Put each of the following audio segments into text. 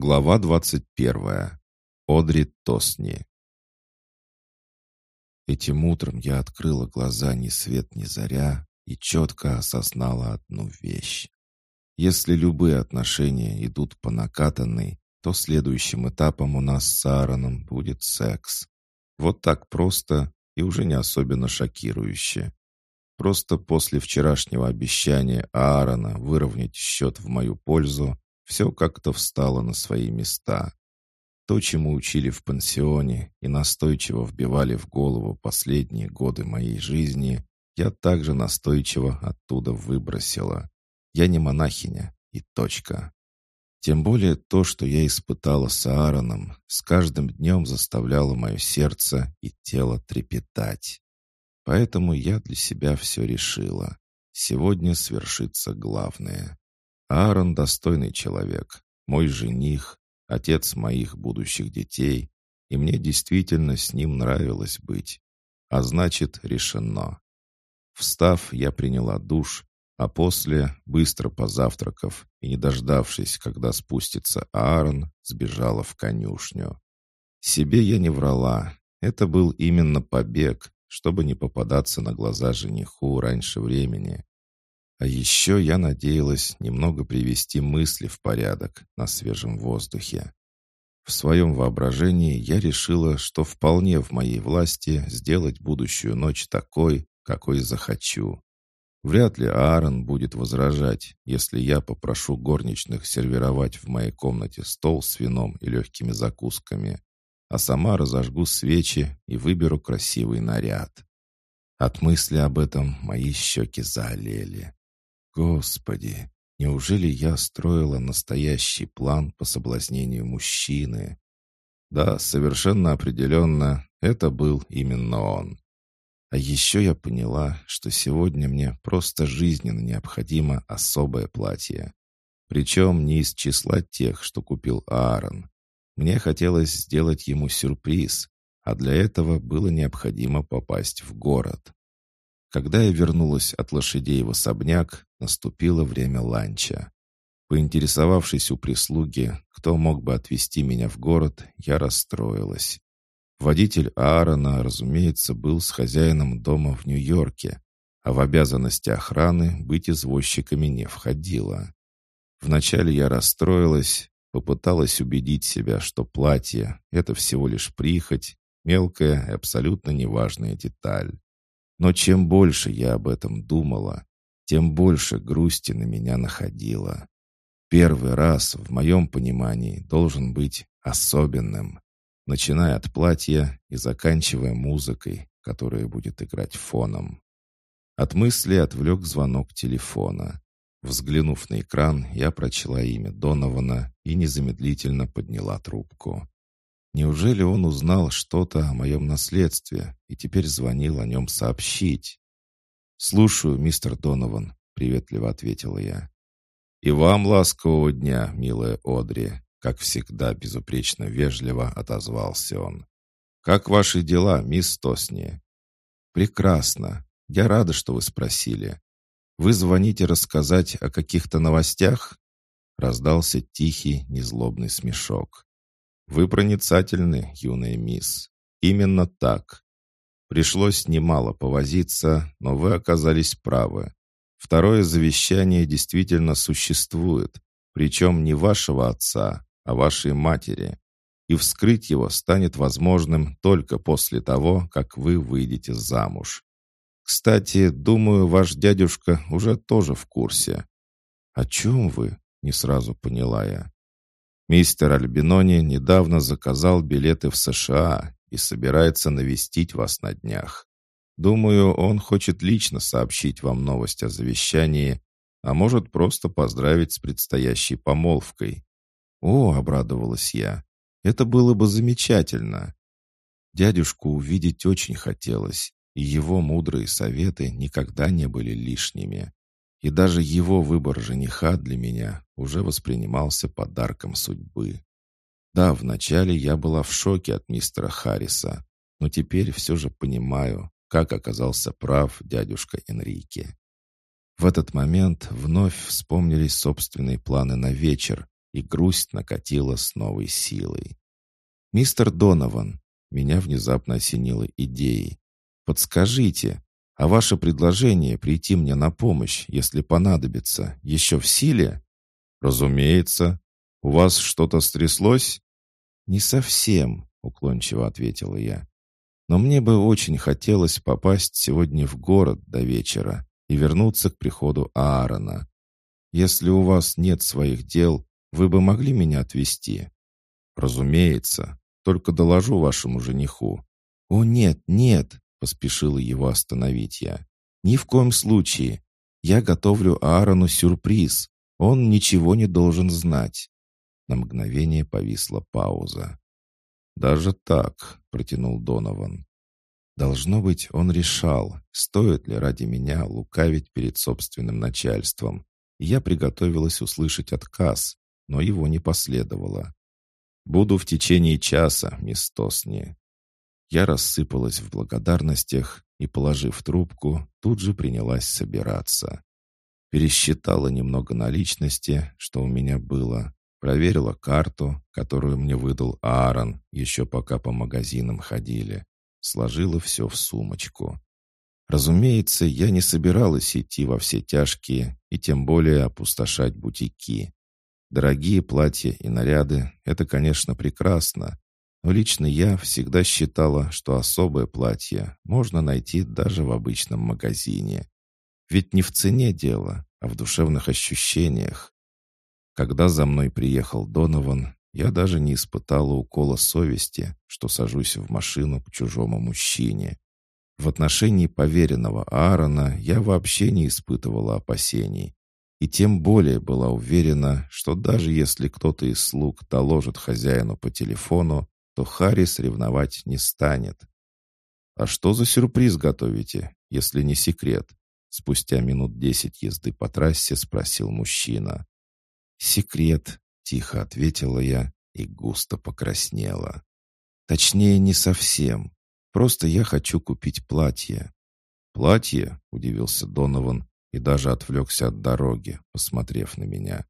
Глава 21. Одри Тосни. Этим утром я открыла глаза ни свет ни заря и четко осознала одну вещь. Если любые отношения идут по накатанной, то следующим этапом у нас с Аароном будет секс. Вот так просто и уже не особенно шокирующе. Просто после вчерашнего обещания Аарона выровнять счет в мою пользу все как-то встало на свои места. То, чему учили в пансионе и настойчиво вбивали в голову последние годы моей жизни, я также настойчиво оттуда выбросила. Я не монахиня, и точка. Тем более то, что я испытала с Аароном, с каждым днем заставляло мое сердце и тело трепетать. Поэтому я для себя все решила. Сегодня свершится главное. Аарон достойный человек, мой жених, отец моих будущих детей, и мне действительно с ним нравилось быть. А значит, решено. Встав, я приняла душ, а после, быстро позавтракав и не дождавшись, когда спустится Аарон, сбежала в конюшню. Себе я не врала. Это был именно побег, чтобы не попадаться на глаза жениху раньше времени. А еще я надеялась немного привести мысли в порядок на свежем воздухе. В своем воображении я решила, что вполне в моей власти сделать будущую ночь такой, какой захочу. Вряд ли Аарон будет возражать, если я попрошу горничных сервировать в моей комнате стол с вином и легкими закусками, а сама разожгу свечи и выберу красивый наряд. От мысли об этом мои щеки заолели. Господи, неужели я строила настоящий план по соблазнению мужчины? Да, совершенно определенно, это был именно он. А еще я поняла, что сегодня мне просто жизненно необходимо особое платье. Причем не из числа тех, что купил Аарон. Мне хотелось сделать ему сюрприз, а для этого было необходимо попасть в город. Когда я вернулась от лошадей в особняк, наступило время ланча. Поинтересовавшись у прислуги, кто мог бы отвезти меня в город, я расстроилась. Водитель Аарона, разумеется, был с хозяином дома в Нью-Йорке, а в обязанности охраны быть извозчиками не входило. Вначале я расстроилась, попыталась убедить себя, что платье — это всего лишь прихоть, мелкая и абсолютно неважная деталь. Но чем больше я об этом думала, тем больше грусти на меня находило. Первый раз, в моем понимании, должен быть особенным, начиная от платья и заканчивая музыкой, которая будет играть фоном. От мысли отвлек звонок телефона. Взглянув на экран, я прочла имя Донована и незамедлительно подняла трубку. Неужели он узнал что-то о моем наследстве и теперь звонил о нем сообщить? «Слушаю, мистер Донован», — приветливо ответила я. «И вам ласкового дня, милая Одри», — как всегда безупречно вежливо отозвался он. «Как ваши дела, мисс Тосни?» «Прекрасно. Я рада, что вы спросили. Вы звоните рассказать о каких-то новостях?» Раздался тихий, незлобный смешок. «Вы проницательны, юная мисс. Именно так. Пришлось немало повозиться, но вы оказались правы. Второе завещание действительно существует, причем не вашего отца, а вашей матери. И вскрыть его станет возможным только после того, как вы выйдете замуж. Кстати, думаю, ваш дядюшка уже тоже в курсе. О чем вы? Не сразу поняла я. Мистер Альбинони недавно заказал билеты в США и собирается навестить вас на днях. Думаю, он хочет лично сообщить вам новость о завещании, а может просто поздравить с предстоящей помолвкой. О, обрадовалась я. Это было бы замечательно. Дядюшку увидеть очень хотелось, и его мудрые советы никогда не были лишними. И даже его выбор жениха для меня уже воспринимался подарком судьбы. Да, вначале я была в шоке от мистера Харриса, но теперь все же понимаю, как оказался прав дядюшка Энрике. В этот момент вновь вспомнились собственные планы на вечер, и грусть накатила с новой силой. «Мистер Донован», меня внезапно осенило идеей. «Подскажите, а ваше предложение прийти мне на помощь, если понадобится, еще в силе?» «Разумеется. У вас что-то стряслось?» «Не совсем», — уклончиво ответила я. «Но мне бы очень хотелось попасть сегодня в город до вечера и вернуться к приходу Аарона. Если у вас нет своих дел, вы бы могли меня отвезти?» «Разумеется. Только доложу вашему жениху». «О, нет, нет!» — поспешила его остановить я. «Ни в коем случае. Я готовлю Аарону сюрприз. Он ничего не должен знать». На мгновение повисла пауза. «Даже так», — протянул Донован. Должно быть, он решал, стоит ли ради меня лукавить перед собственным начальством. я приготовилась услышать отказ, но его не последовало. «Буду в течение часа, мисс Тосни». Я рассыпалась в благодарностях и, положив трубку, тут же принялась собираться. Пересчитала немного наличности, что у меня было, проверила карту, которую мне выдал Аарон, еще пока по магазинам ходили, сложила все в сумочку. Разумеется, я не собиралась идти во все тяжкие и тем более опустошать бутики. Дорогие платья и наряды — это, конечно, прекрасно, но лично я всегда считала, что особое платье можно найти даже в обычном магазине. Ведь не в цене дело, а в душевных ощущениях. Когда за мной приехал Донован, я даже не испытала укола совести, что сажусь в машину к чужому мужчине. В отношении поверенного Аарона я вообще не испытывала опасений. И тем более была уверена, что даже если кто-то из слуг доложит хозяину по телефону, то Харрис ревновать не станет. «А что за сюрприз готовите, если не секрет?» Спустя минут десять езды по трассе спросил мужчина. «Секрет», — тихо ответила я и густо покраснела. «Точнее, не совсем. Просто я хочу купить платье». «Платье?» — удивился Донован и даже отвлекся от дороги, посмотрев на меня.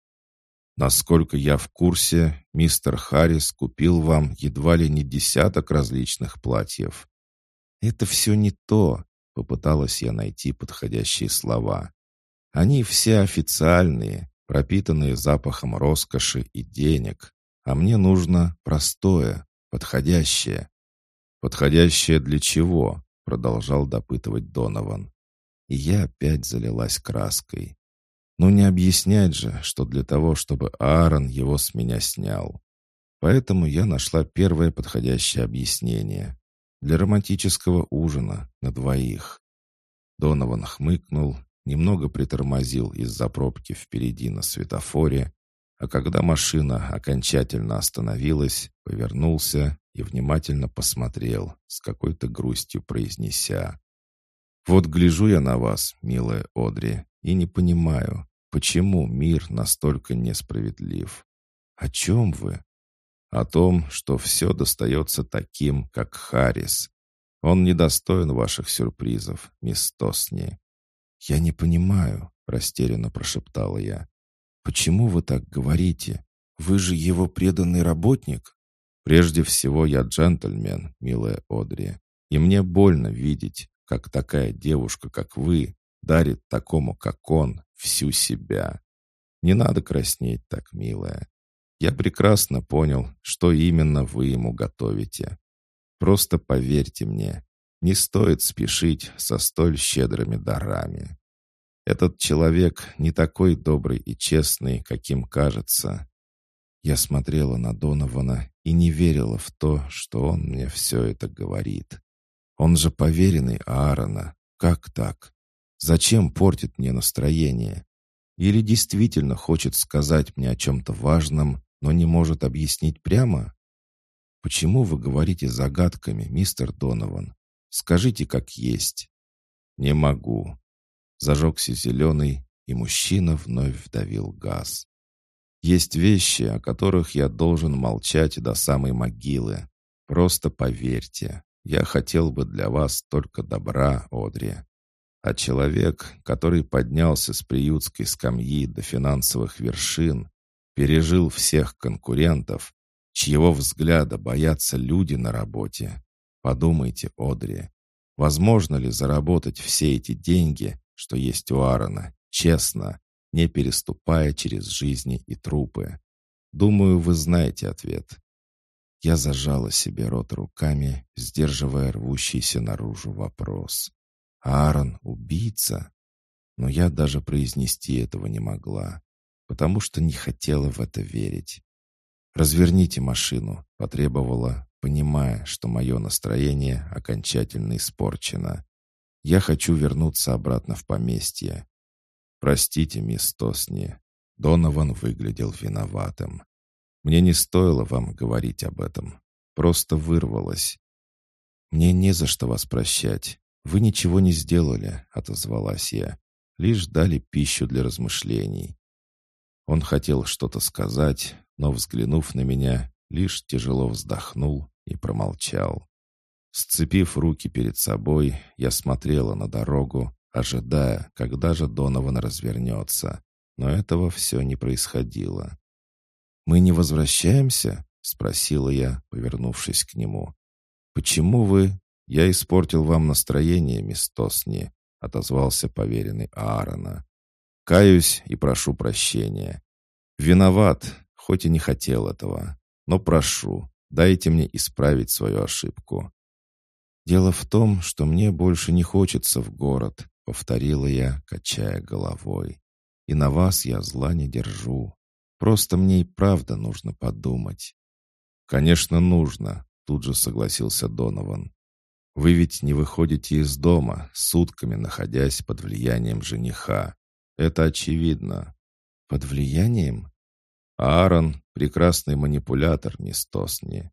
«Насколько я в курсе, мистер Харрис купил вам едва ли не десяток различных платьев». «Это все не то», — попыталась я найти подходящие слова. «Они все официальные, пропитанные запахом роскоши и денег, а мне нужно простое, подходящее. «Подходящее для чего?» — продолжал допытывать Донован. И я опять залилась краской. Ну не объяснять же, что для того, чтобы Аарон его с меня снял. Поэтому я нашла первое подходящее объяснение. Для романтического ужина на двоих. Донован хмыкнул немного притормозил из-за пробки впереди на светофоре, а когда машина окончательно остановилась, повернулся и внимательно посмотрел, с какой-то грустью произнеся. «Вот гляжу я на вас, милая Одри, и не понимаю, почему мир настолько несправедлив. О чем вы? О том, что все достается таким, как Харрис. Он недостоин ваших сюрпризов, мисс Тосни. «Я не понимаю», — растерянно прошептала я. «Почему вы так говорите? Вы же его преданный работник?» «Прежде всего, я джентльмен, милая Одри, и мне больно видеть, как такая девушка, как вы, дарит такому, как он, всю себя. Не надо краснеть так, милая. Я прекрасно понял, что именно вы ему готовите. Просто поверьте мне, не стоит спешить со столь щедрыми дарами. Этот человек не такой добрый и честный, каким кажется. Я смотрела на Донована и не верила в то, что он мне все это говорит. Он же поверенный Аарона. Как так? Зачем портит мне настроение? Или действительно хочет сказать мне о чем-то важном, но не может объяснить прямо? Почему вы говорите загадками, мистер Донован? Скажите, как есть». «Не могу». Зажегся зеленый, и мужчина вновь вдавил газ. «Есть вещи, о которых я должен молчать до самой могилы. Просто поверьте, я хотел бы для вас только добра, Одри. А человек, который поднялся с приютской скамьи до финансовых вершин, пережил всех конкурентов, чьего взгляда боятся люди на работе. Подумайте, Одри, возможно ли заработать все эти деньги, что есть у Аарона, честно, не переступая через жизни и трупы? Думаю, вы знаете ответ. Я зажала себе рот руками, сдерживая рвущийся наружу вопрос. «Аарон — убийца?» Но я даже произнести этого не могла, потому что не хотела в это верить. «Разверните машину», — потребовала, понимая, что мое настроение окончательно испорчено. «Я хочу вернуться обратно в поместье». «Простите, мисс Тосни». Донован выглядел виноватым. Мне не стоило вам говорить об этом. Просто вырвалось. Мне не за что вас прощать. Вы ничего не сделали, отозвалась я. Лишь дали пищу для размышлений. Он хотел что-то сказать, но, взглянув на меня, лишь тяжело вздохнул и промолчал. Сцепив руки перед собой, я смотрела на дорогу, ожидая, когда же Донован развернется. Но этого все не происходило. «Мы не возвращаемся?» — спросила я, повернувшись к нему. «Почему вы...» «Я испортил вам настроение, мисс Тосни», — отозвался поверенный Аарона. «Каюсь и прошу прощения. Виноват, хоть и не хотел этого. Но прошу, дайте мне исправить свою ошибку». «Дело в том, что мне больше не хочется в город», — повторила я, качая головой. «И на вас я зла не держу. Просто мне и правда нужно подумать». «Конечно, нужно», — тут же согласился Донован. «Вы ведь не выходите из дома, сутками находясь под влиянием жениха. Это очевидно». «Под влиянием?» Аарон — прекрасный манипулятор, мисс Тосни.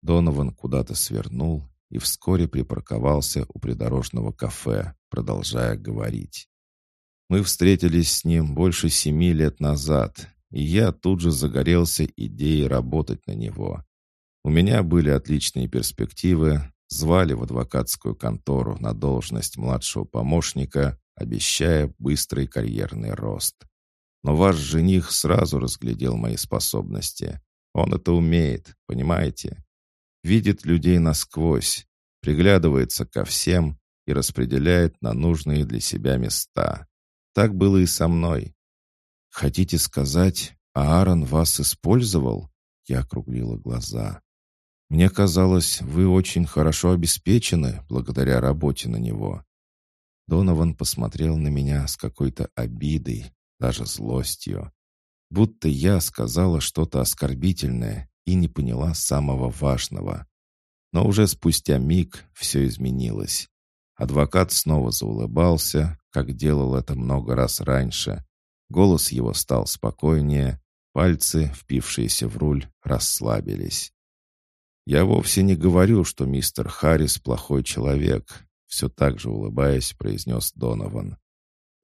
Донован куда-то свернул и вскоре припарковался у придорожного кафе, продолжая говорить. «Мы встретились с ним больше семи лет назад, и я тут же загорелся идеей работать на него. У меня были отличные перспективы, звали в адвокатскую контору на должность младшего помощника, обещая быстрый карьерный рост. Но ваш жених сразу разглядел мои способности. Он это умеет, понимаете? Видит людей насквозь, приглядывается ко всем и распределяет на нужные для себя места. Так было и со мной. «Хотите сказать, Аарон вас использовал?» Я округлила глаза. «Мне казалось, вы очень хорошо обеспечены благодаря работе на него». Донован посмотрел на меня с какой-то обидой, даже злостью. Будто я сказала что-то оскорбительное и не поняла самого важного. Но уже спустя миг все изменилось. Адвокат снова заулыбался, как делал это много раз раньше, Голос его стал спокойнее, пальцы, впившиеся в руль, расслабились. «Я вовсе не говорю, что мистер Харрис плохой человек», все так же улыбаясь, произнес Донован.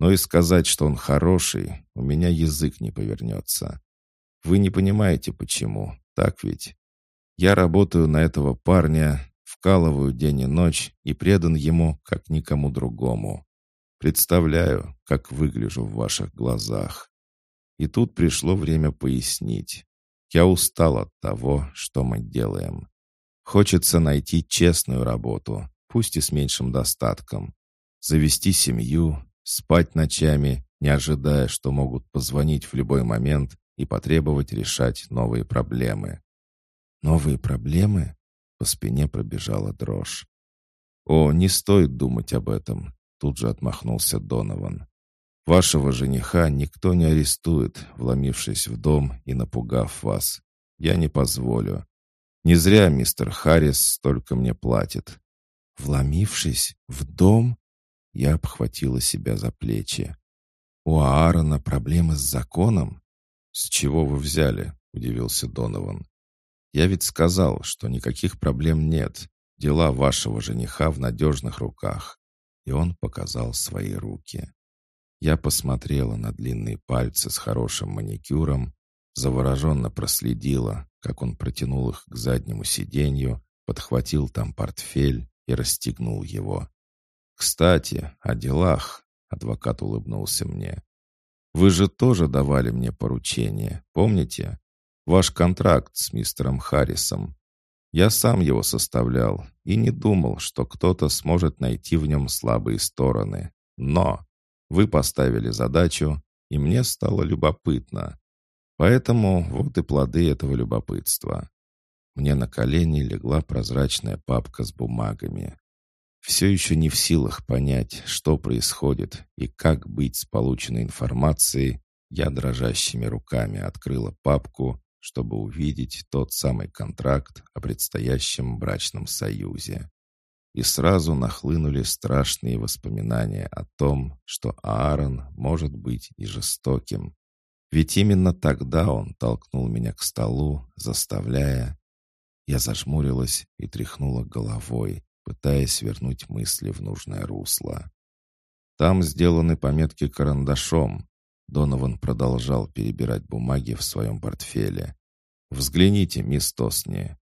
«Но и сказать, что он хороший, у меня язык не повернется. Вы не понимаете, почему, так ведь? Я работаю на этого парня, вкалываю день и ночь и предан ему, как никому другому. Представляю, как выгляжу в ваших глазах. И тут пришло время пояснить. Я устал от того, что мы делаем. Хочется найти честную работу, пусть и с меньшим достатком. Завести семью, спать ночами, не ожидая, что могут позвонить в любой момент и потребовать решать новые проблемы. Новые проблемы? По спине пробежала дрожь. О, не стоит думать об этом. Тут же отмахнулся Донован. «Вашего жениха никто не арестует, вломившись в дом и напугав вас. Я не позволю. Не зря мистер Харрис столько мне платит». «Вломившись в дом?» Я обхватила себя за плечи. «У Аарона проблемы с законом?» «С чего вы взяли?» — удивился Донован. «Я ведь сказал, что никаких проблем нет. Дела вашего жениха в надежных руках и он показал свои руки. Я посмотрела на длинные пальцы с хорошим маникюром, завороженно проследила, как он протянул их к заднему сиденью, подхватил там портфель и расстегнул его. «Кстати, о делах», — адвокат улыбнулся мне. Вы же тоже давали мне поручение, помните? Ваш контракт с мистером Харрисом. Я сам его составлял и не думал, что кто-то сможет найти в нем слабые стороны. Но вы поставили задачу, и мне стало любопытно. Поэтому вот и плоды этого любопытства. Мне на колени легла прозрачная папка с бумагами. Все еще не в силах понять, что происходит и как быть с полученной информацией, я дрожащими руками открыла папку, чтобы увидеть тот самый контракт о предстоящем брачном союзе. И сразу нахлынули страшные воспоминания о том, что Аарон может быть и жестоким. Ведь именно тогда он толкнул меня к столу, заставляя... Я зажмурилась и тряхнула головой, пытаясь вернуть мысли в нужное русло. Там сделаны пометки карандашом. Донован продолжал перебирать бумаги в своем портфеле. «Взгляните, мисс Тосни».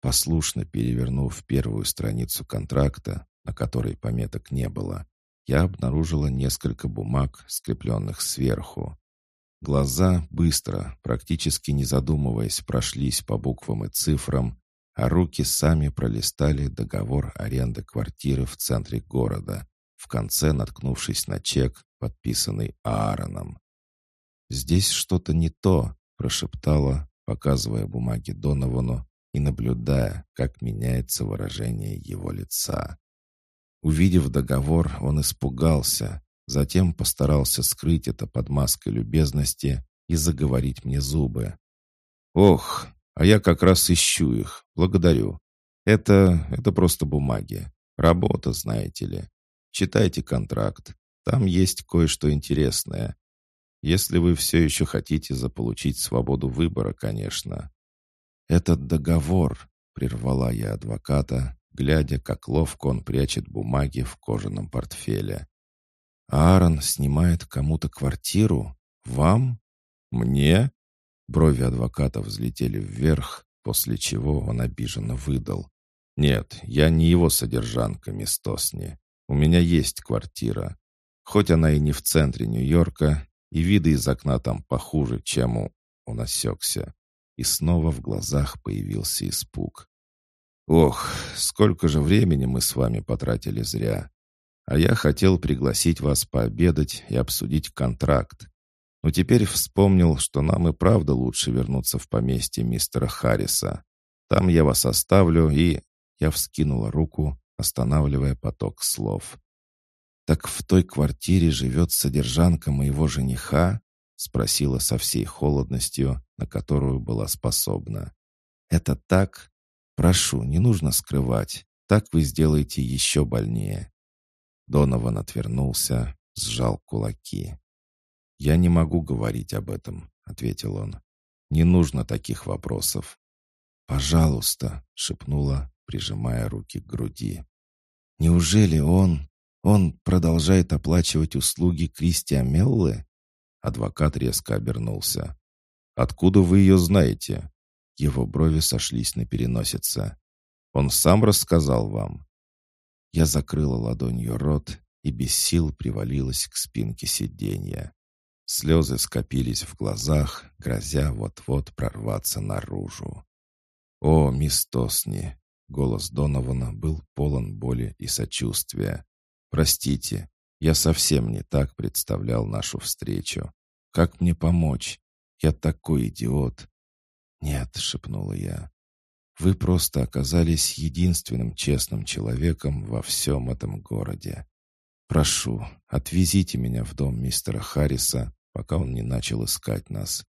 Послушно перевернув первую страницу контракта, на которой пометок не было, я обнаружила несколько бумаг, скрепленных сверху. Глаза быстро, практически не задумываясь, прошлись по буквам и цифрам, а руки сами пролистали договор аренды квартиры в центре города, в конце наткнувшись на чек, подписанный Аароном. «Здесь что-то не то», — прошептала, показывая бумаги Доновану и наблюдая, как меняется выражение его лица. Увидев договор, он испугался, затем постарался скрыть это под маской любезности и заговорить мне зубы. «Ох, а я как раз ищу их. Благодарю. Это... это просто бумаги. Работа, знаете ли. Читайте контракт. Там есть кое-что интересное. Если вы все еще хотите заполучить свободу выбора, конечно. Этот договор, прервала я адвоката, глядя, как ловко он прячет бумаги в кожаном портфеле. Аарон снимает кому-то квартиру? Вам? Мне? Брови адвоката взлетели вверх, после чего он обиженно выдал. «Нет, я не его содержанка, мисс Тосни. У меня есть квартира. Хоть она и не в центре Нью-Йорка, и виды из окна там похуже, чем у...» Он осекся. И снова в глазах появился испуг. «Ох, сколько же времени мы с вами потратили зря. А я хотел пригласить вас пообедать и обсудить контракт. Но теперь вспомнил, что нам и правда лучше вернуться в поместье мистера Харриса. Там я вас оставлю и...» Я вскинула руку, останавливая поток слов. «Так в той квартире живет содержанка моего жениха?» спросила со всей холодностью, на которую была способна. «Это так? Прошу, не нужно скрывать. Так вы сделаете еще больнее». Донован отвернулся, сжал кулаки. «Я не могу говорить об этом», — ответил он. «Не нужно таких вопросов». «Пожалуйста», — шепнула, прижимая руки к груди. «Неужели он... он продолжает оплачивать услуги Кристи Амеллы?» Адвокат резко обернулся. «Откуда вы ее знаете?» Его брови сошлись на переносице. «Он сам рассказал вам?» Я закрыла ладонью рот и без сил привалилась к спинке сиденья. Слезы скопились в глазах, грозя вот-вот прорваться наружу. «О, мисс Тосни!» — голос Донована был полон боли и сочувствия. «Простите, я совсем не так представлял нашу встречу. Как мне помочь? Я такой идиот!» «Нет», — шепнула я. «Вы просто оказались единственным честным человеком во всем этом городе. Прошу, отвезите меня в дом мистера Харриса, пока он не начал искать нас.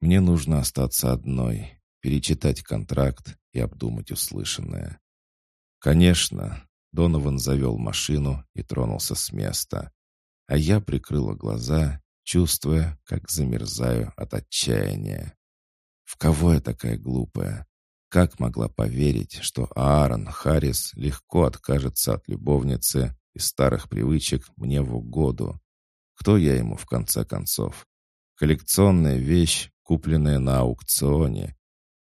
Мне нужно остаться одной, перечитать контракт и обдумать услышанное. Конечно, Донован завел машину и тронулся с места. А я прикрыла глаза, чувствуя, как замерзаю от отчаяния. В кого я такая глупая? Как могла поверить, что Аарон Харрис легко откажется от любовницы и старых привычек мне в угоду. Кто я ему в конце концов? Коллекционная вещь, купленная на аукционе.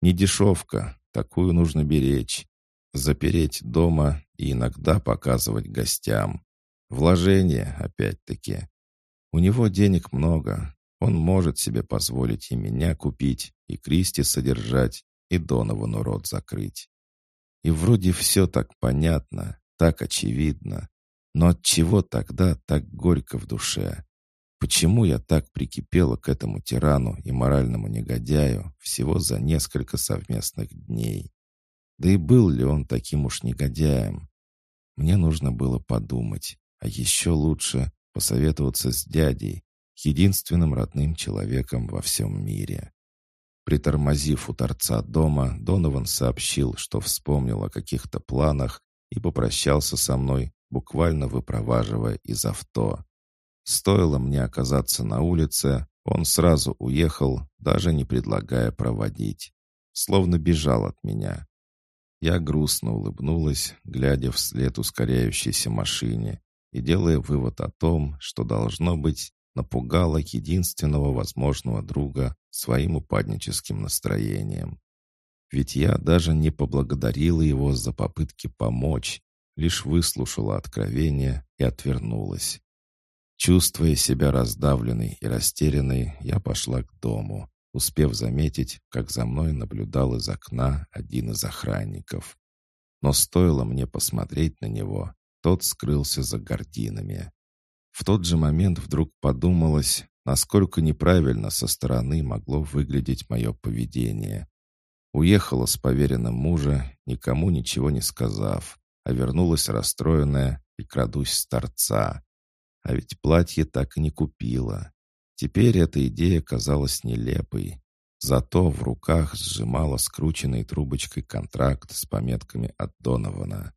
Не дешевка, такую нужно беречь. Запереть дома и иногда показывать гостям. Вложение, опять-таки. У него денег много. Он может себе позволить и меня купить, и Кристи содержать, и Доновану рот закрыть. И вроде все так понятно, так очевидно. Но от чего тогда так горько в душе? Почему я так прикипела к этому тирану и моральному негодяю всего за несколько совместных дней? Да и был ли он таким уж негодяем? Мне нужно было подумать, а еще лучше посоветоваться с дядей, единственным родным человеком во всем мире. Притормозив у торца дома, Донован сообщил, что вспомнил о каких-то планах и попрощался со мной, буквально выпроваживая из авто. Стоило мне оказаться на улице, он сразу уехал, даже не предлагая проводить. Словно бежал от меня. Я грустно улыбнулась, глядя вслед ускоряющейся машине и делая вывод о том, что, должно быть, напугала единственного возможного друга своим упадническим настроением. Ведь я даже не поблагодарила его за попытки помочь, лишь выслушала откровение и отвернулась. Чувствуя себя раздавленной и растерянной, я пошла к дому, успев заметить, как за мной наблюдал из окна один из охранников. Но стоило мне посмотреть на него, тот скрылся за гординами. В тот же момент вдруг подумалось, насколько неправильно со стороны могло выглядеть мое поведение. Уехала с поверенным мужа, никому ничего не сказав, а вернулась расстроенная и крадусь с торца. А ведь платье так и не купила. Теперь эта идея казалась нелепой. Зато в руках сжимала скрученной трубочкой контракт с пометками от Донована.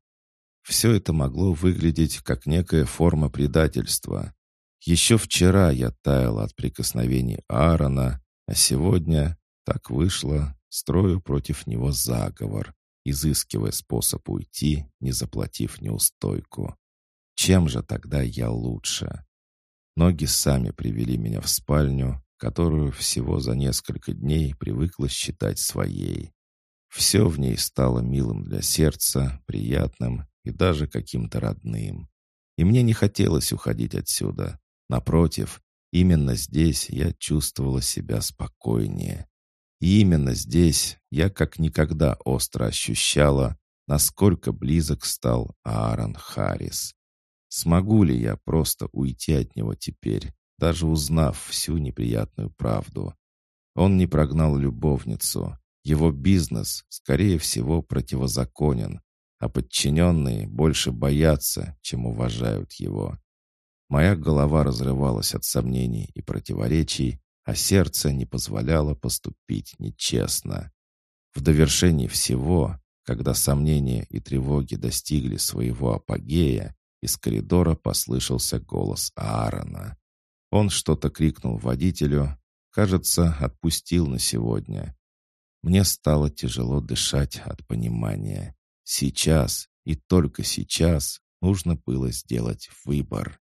Все это могло выглядеть как некая форма предательства. Еще вчера я таял от прикосновений Аарона, а сегодня так вышло, строю против него заговор, изыскивая способ уйти, не заплатив неустойку. Чем же тогда я лучше? Ноги сами привели меня в спальню, которую всего за несколько дней привыкла считать своей. Все в ней стало милым для сердца, приятным и даже каким-то родным. И мне не хотелось уходить отсюда. Напротив, именно здесь я чувствовала себя спокойнее. И именно здесь я как никогда остро ощущала, насколько близок стал Аарон Харрис. Смогу ли я просто уйти от него теперь, даже узнав всю неприятную правду? Он не прогнал любовницу. Его бизнес, скорее всего, противозаконен, а подчиненные больше боятся, чем уважают его. Моя голова разрывалась от сомнений и противоречий, а сердце не позволяло поступить нечестно. В довершении всего, когда сомнения и тревоги достигли своего апогея, из коридора послышался голос Аарона. Он что-то крикнул водителю, кажется, отпустил на сегодня. Мне стало тяжело дышать от понимания. Сейчас и только сейчас нужно было сделать выбор.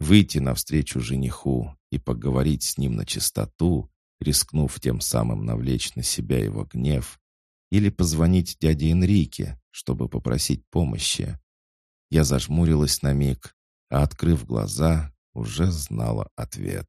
Выйти навстречу жениху и поговорить с ним на чистоту, рискнув тем самым навлечь на себя его гнев, или позвонить дяде Энрике, чтобы попросить помощи. Я зажмурилась на миг, а, открыв глаза, уже знала ответ.